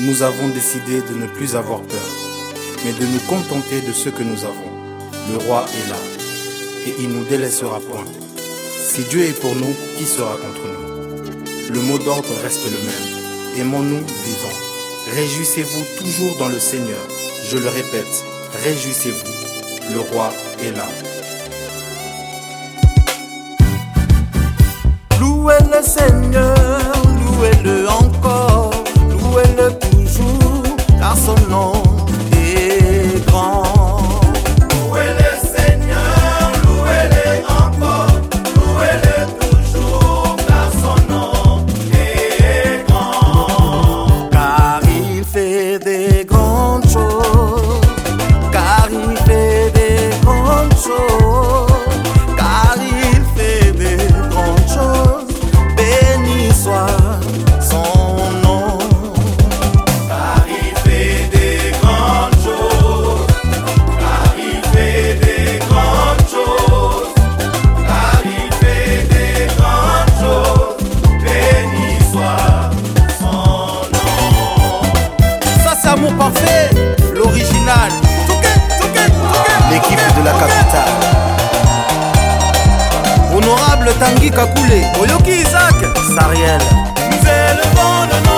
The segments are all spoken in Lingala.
nous avons décidé de ne plus avoir peur, mais de nous contenter de ce que nous avons. Le roi est là, et il nous délaissera point. Si Dieu est pour nous, qui sera contre nous Le mot d'ordre reste le même. Aimons-nous vivants. Réjouissez-vous toujours dans le Seigneur. Je le répète, réjouissez-vous. Le roi est là. amour parfait, l'original. L'équipe de la capitale. Honorable Tanguy Kakoulé, Oyoki Isaac, Sariel. le de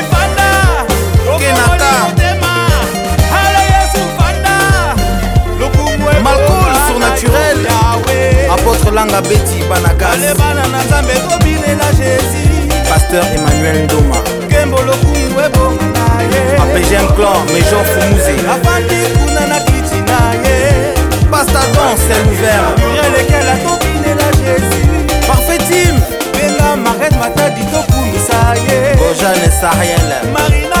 ndenge nata malcol surnaturel apôtre langa beti banagasbana na nzambe tobilela jésus pasteur emmanuel ndoma nkembo lokumu ebonga ye apgm clan major fumuze afandi kuna na kiti na ye pastadon sel ouvert urelekele atobilela jésus parfaitim benga maret matadi tokumisa ye bojane sariel marina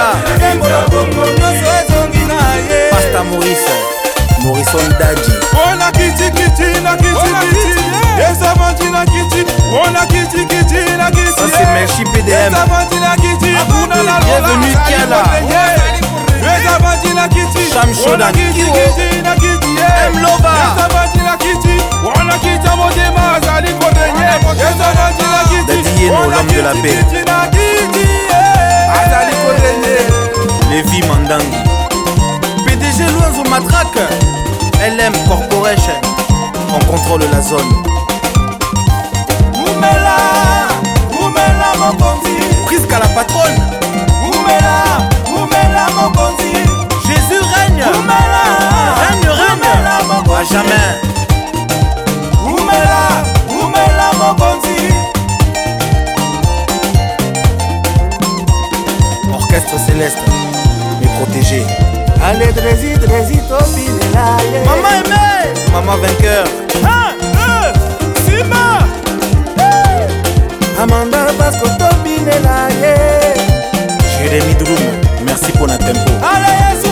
problème Bienvenue Tiala Sam Shodan M Loba Dadieno l'homme de la paix Lévi Mandangi PDG Loiseau Matraque LM Corporation On contrôle la zone cœur. Un, deux, Sima. Hey. Amanda Basco Tobinela. Yeah. Jérémy Droum, merci pour la tempo. Allez,